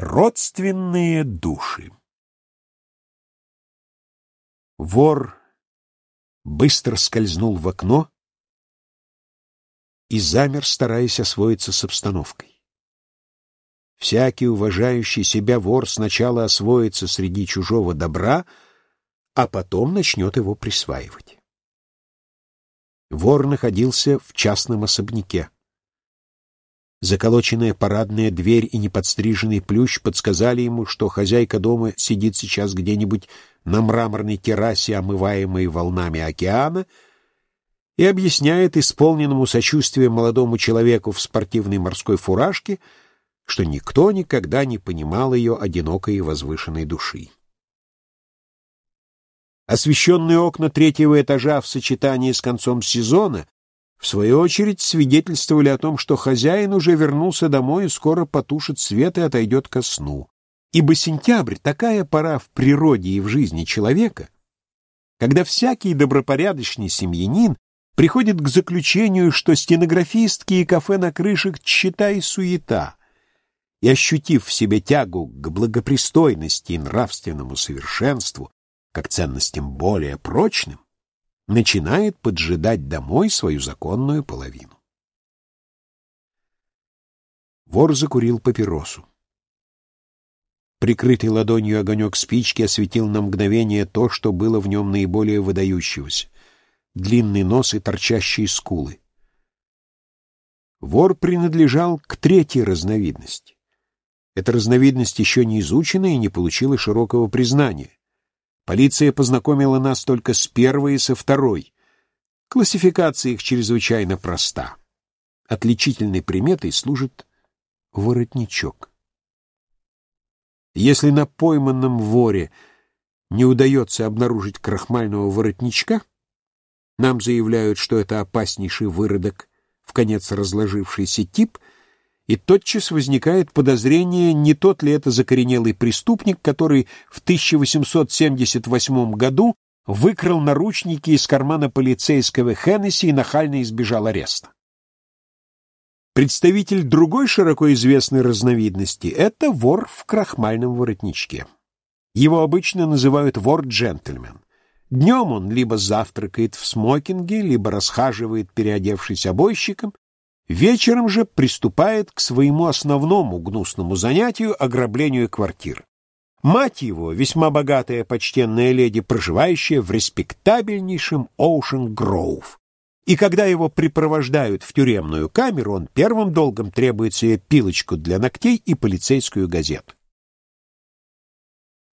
Родственные души Вор быстро скользнул в окно и замер, стараясь освоиться с обстановкой. Всякий уважающий себя вор сначала освоится среди чужого добра, а потом начнет его присваивать. Вор находился в частном особняке. Заколоченная парадная дверь и неподстриженный плющ подсказали ему, что хозяйка дома сидит сейчас где-нибудь на мраморной террасе, омываемой волнами океана, и объясняет исполненному сочувствия молодому человеку в спортивной морской фуражке, что никто никогда не понимал ее одинокой и возвышенной души. Освещенные окна третьего этажа в сочетании с концом сезона в свою очередь, свидетельствовали о том, что хозяин уже вернулся домой и скоро потушит свет и отойдет ко сну. Ибо сентябрь — такая пора в природе и в жизни человека, когда всякий добропорядочный семьянин приходит к заключению, что стенографистки и кафе на крышах — и суета, и, ощутив в себе тягу к благопристойности и нравственному совершенству, как ценностям более прочным, начинает поджидать домой свою законную половину. Вор закурил папиросу. Прикрытый ладонью огонек спички осветил на мгновение то, что было в нем наиболее выдающегося — длинный нос и торчащие скулы. Вор принадлежал к третьей разновидности. Эта разновидность еще не изучена и не получила широкого признания. Полиция познакомила нас только с первой и со второй. Классификация их чрезвычайно проста. Отличительной приметой служит воротничок. Если на пойманном воре не удается обнаружить крахмального воротничка, нам заявляют, что это опаснейший выродок, в конец разложившийся тип — и тотчас возникает подозрение, не тот ли это закоренелый преступник, который в 1878 году выкрал наручники из кармана полицейского Хеннесси и нахально избежал ареста. Представитель другой широко известной разновидности — это вор в крахмальном воротничке. Его обычно называют вор-джентльмен. Днем он либо завтракает в смокинге, либо расхаживает, переодевшись обойщиком, Вечером же приступает к своему основному гнусному занятию — ограблению квартир. Мать его — весьма богатая почтенная леди, проживающая в респектабельнейшем Оушен Гроув. И когда его припровождают в тюремную камеру, он первым долгом требует себе пилочку для ногтей и полицейскую газету.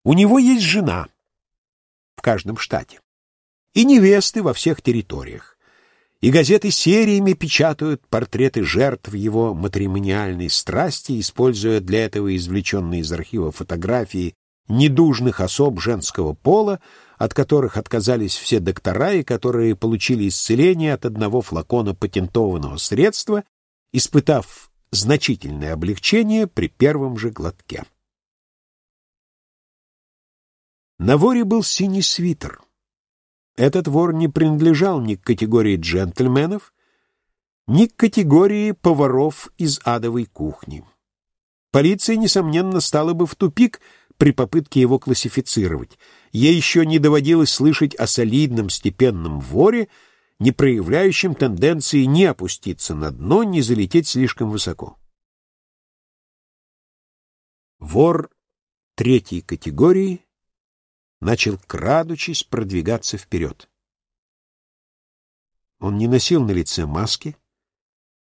У него есть жена в каждом штате и невесты во всех территориях и газеты сериями печатают портреты жертв его матримониальной страсти, используя для этого извлеченные из архива фотографии недужных особ женского пола, от которых отказались все доктора и которые получили исцеление от одного флакона патентованного средства, испытав значительное облегчение при первом же глотке. На воре был синий свитер. Этот вор не принадлежал ни к категории джентльменов, ни к категории поваров из адовой кухни. Полиция, несомненно, стала бы в тупик при попытке его классифицировать. Ей еще не доводилось слышать о солидном степенном воре, не проявляющем тенденции ни опуститься на дно, ни залететь слишком высоко. Вор третьей категории начал, крадучись, продвигаться вперед. Он не носил на лице маски,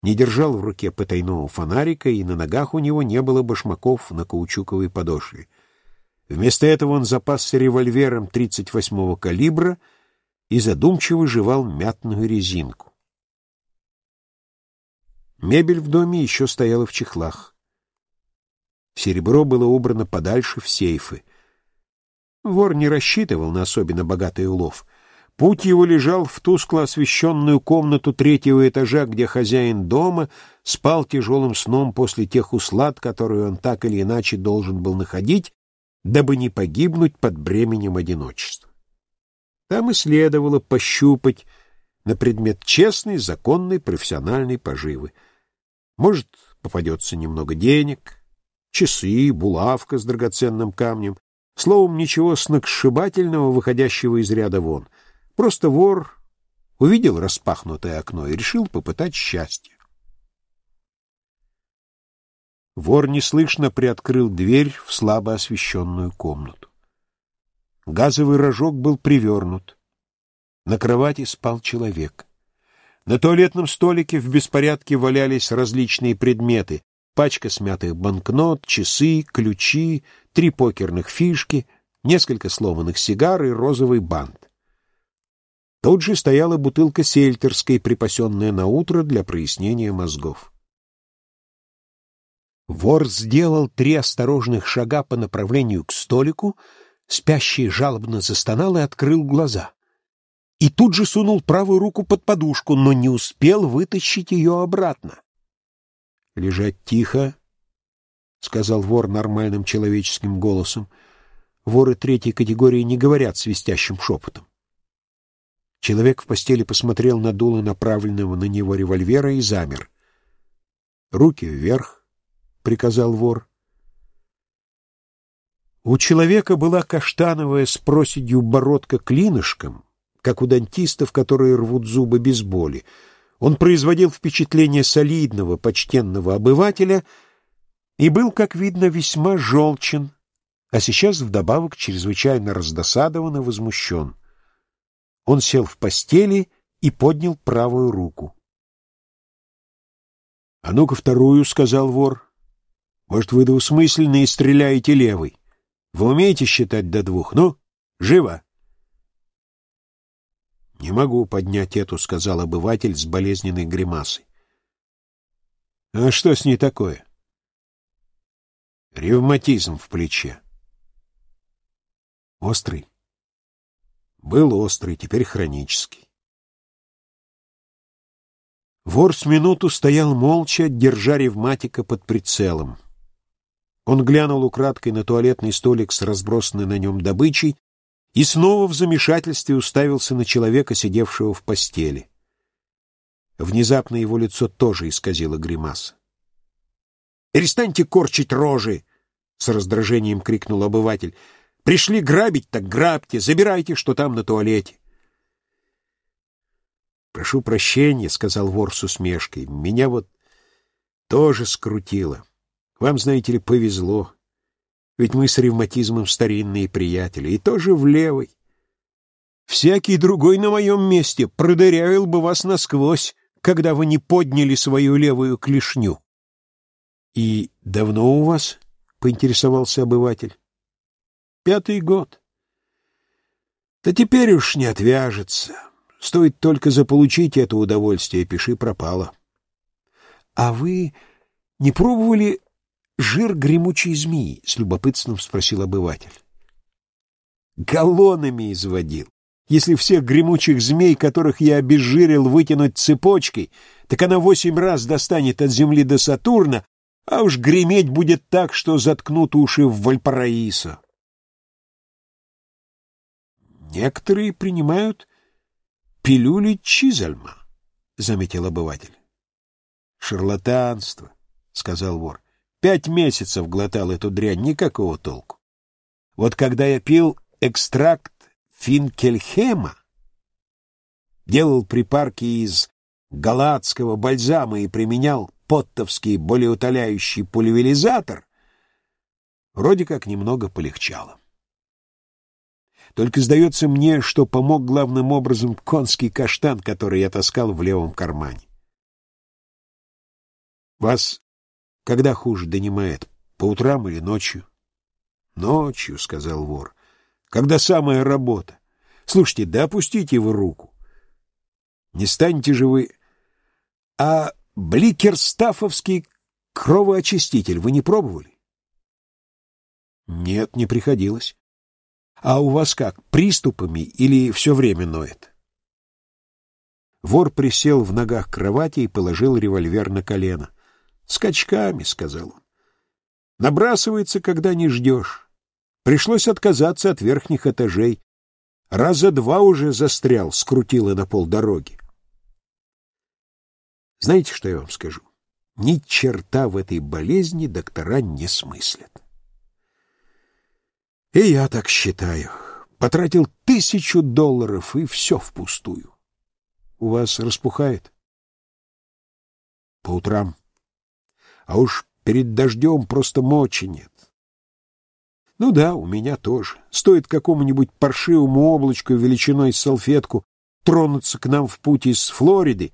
не держал в руке потайного фонарика, и на ногах у него не было башмаков на каучуковой подошве. Вместо этого он запасся револьвером 38-го калибра и задумчиво жевал мятную резинку. Мебель в доме еще стояла в чехлах. Серебро было убрано подальше в сейфы — Вор не рассчитывал на особенно богатый улов. Путь его лежал в тускло освещенную комнату третьего этажа, где хозяин дома спал тяжелым сном после тех услад, которые он так или иначе должен был находить, дабы не погибнуть под бременем одиночества. Там и следовало пощупать на предмет честной, законной, профессиональной поживы. Может, попадется немного денег, часы, булавка с драгоценным камнем. Словом, ничего сногсшибательного, выходящего из ряда вон. Просто вор увидел распахнутое окно и решил попытать счастье. Вор неслышно приоткрыл дверь в слабо освещенную комнату. Газовый рожок был привернут. На кровати спал человек. На туалетном столике в беспорядке валялись различные предметы. Пачка смятых банкнот, часы, ключи, три покерных фишки, несколько сломанных сигар и розовый бант. Тут же стояла бутылка сельтерской, припасенная на утро для прояснения мозгов. Вор сделал три осторожных шага по направлению к столику, спящий жалобно застонал и открыл глаза и тут же сунул правую руку под подушку, но не успел вытащить ее обратно. — Лежать тихо, — сказал вор нормальным человеческим голосом. Воры третьей категории не говорят свистящим шепотом. Человек в постели посмотрел на дуло направленного на него револьвера и замер. — Руки вверх, — приказал вор. У человека была каштановая с проседью бородка клинышком, как у дантистов, которые рвут зубы без боли. Он производил впечатление солидного, почтенного обывателя и был, как видно, весьма желчен, а сейчас вдобавок чрезвычайно раздосадован и возмущен. Он сел в постели и поднял правую руку. — А ну-ка вторую, — сказал вор. — Может, вы двусмысленные стреляете левой? Вы умеете считать до двух? Ну, живо! — Не могу поднять эту, — сказал обыватель с болезненной гримасой. — А что с ней такое? — Ревматизм в плече. — Острый? — Был острый, теперь хронический. Вор с минуту стоял молча, держа ревматика под прицелом. Он глянул украдкой на туалетный столик с разбросанной на нем добычей и снова в замешательстве уставился на человека, сидевшего в постели. Внезапно его лицо тоже исказило гримаса. «Перестаньте корчить рожи!» — с раздражением крикнул обыватель. «Пришли грабить, так грабьте, забирайте, что там на туалете». «Прошу прощения», — сказал вор с усмешкой. «Меня вот тоже скрутило. Вам, знаете ли, повезло. Ведь мы с ревматизмом старинные приятели, и тоже в левой. Всякий другой на моем месте продырявил бы вас насквозь, когда вы не подняли свою левую клешню. — И давно у вас? — поинтересовался обыватель. — Пятый год. — Да теперь уж не отвяжется. Стоит только заполучить это удовольствие, пиши пропало. — А вы не пробовали жир гремучей змеи? — с любопытством спросил обыватель. — Галлонами изводил. Если всех гремучих змей, которых я обезжирил, вытянуть цепочкой, так она восемь раз достанет от Земли до Сатурна, а уж греметь будет так, что заткнут уши в Вальпараисо. Некоторые принимают пилюли Чизальма, — заметил обыватель. — Шарлатанство, — сказал вор. Пять месяцев глотал эту дрянь, никакого толку. Вот когда я пил экстракт финкельхема, делал припарки из галатского бальзама и применял поттовский болеутоляющий пульверизатор, вроде как немного полегчало. Только сдается мне, что помог главным образом конский каштан, который я таскал в левом кармане. Вас когда хуже донимает? По утрам или ночью? Ночью, — сказал вор. Когда самая работа. Слушайте, да опустите вы руку. Не станете же вы... А бликерстафовский кровоочиститель вы не пробовали? Нет, не приходилось. А у вас как, приступами или все время ноет? Вор присел в ногах кровати и положил револьвер на колено. Скачками, — сказал он. Набрасывается, когда не ждешь. Пришлось отказаться от верхних этажей. Раза два уже застрял, скрутило на полдороги. Знаете, что я вам скажу? Ни черта в этой болезни доктора не смыслят. И я так считаю. Потратил тысячу долларов, и все впустую. У вас распухает? По утрам. А уж перед дождем просто мочи нет. Ну да, у меня тоже. Стоит какому-нибудь паршивому облачку величиной с салфетку тронуться к нам в путь из Флориды,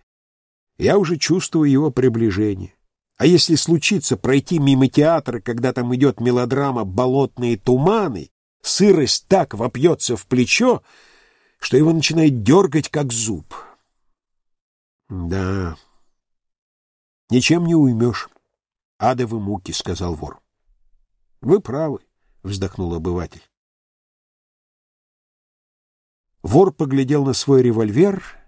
я уже чувствую его приближение. А если случится пройти мимо театра, когда там идет мелодрама «Болотные туманы», сырость так вопьется в плечо, что его начинает дергать, как зуб. Да, ничем не уймешь. Адовы муки, — сказал вор. Вы правы, — вздохнул обыватель. Вор поглядел на свой револьвер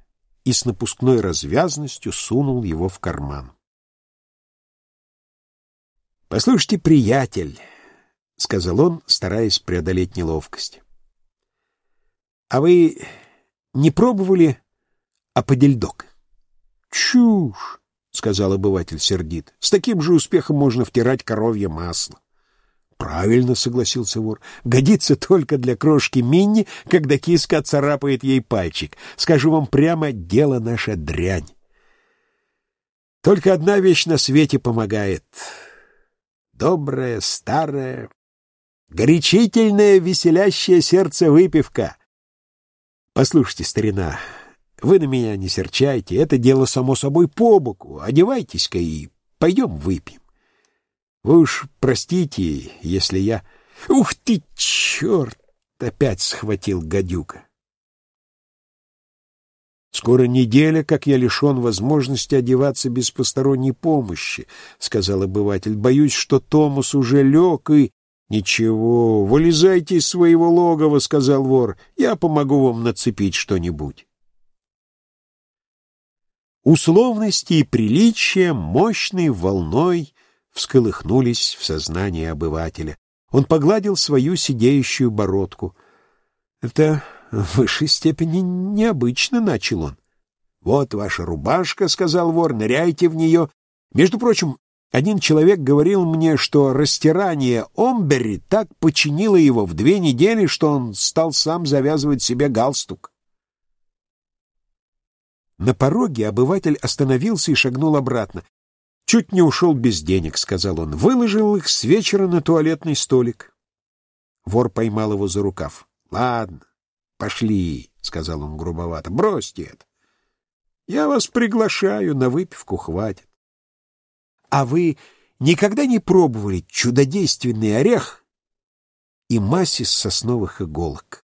и с напускной развязностью сунул его в карман. «Послушайте, приятель», — сказал он, стараясь преодолеть неловкость. «А вы не пробовали аподельдок?» «Чушь!» — сказал обыватель сердит. «С таким же успехом можно втирать коровье масло». «Правильно», — согласился вор. «Годится только для крошки Минни, когда киска царапает ей пальчик. Скажу вам прямо, дело наше дрянь. Только одна вещь на свете помогает. Добрая, старая, горячительная, веселящая сердце выпивка. Послушайте, старина, вы на меня не серчайте, это дело само собой по боку. Одевайтесь-ка и пойдем выпьем. Вы уж простите, если я... Ух ты, черт! Опять схватил гадюка. «Скоро неделя, как я лишен возможности одеваться без посторонней помощи», — сказал обыватель. «Боюсь, что Томас уже лег и...» «Ничего, вылезайте из своего логова», — сказал вор. «Я помогу вам нацепить что-нибудь». Условности и приличия мощной волной всколыхнулись в сознании обывателя. Он погладил свою сидеющую бородку. — Это в высшей степени необычно, — начал он. — Вот ваша рубашка, — сказал вор, — ныряйте в нее. Между прочим, один человек говорил мне, что растирание Омбери так починило его в две недели, что он стал сам завязывать себе галстук. На пороге обыватель остановился и шагнул обратно. Чуть не ушел без денег, — сказал он. Выложил их с вечера на туалетный столик. Вор поймал его за рукав. — Ладно, пошли, — сказал он грубовато. — Бросьте это. Я вас приглашаю, на выпивку хватит. — А вы никогда не пробовали чудодейственный орех и из сосновых иголок?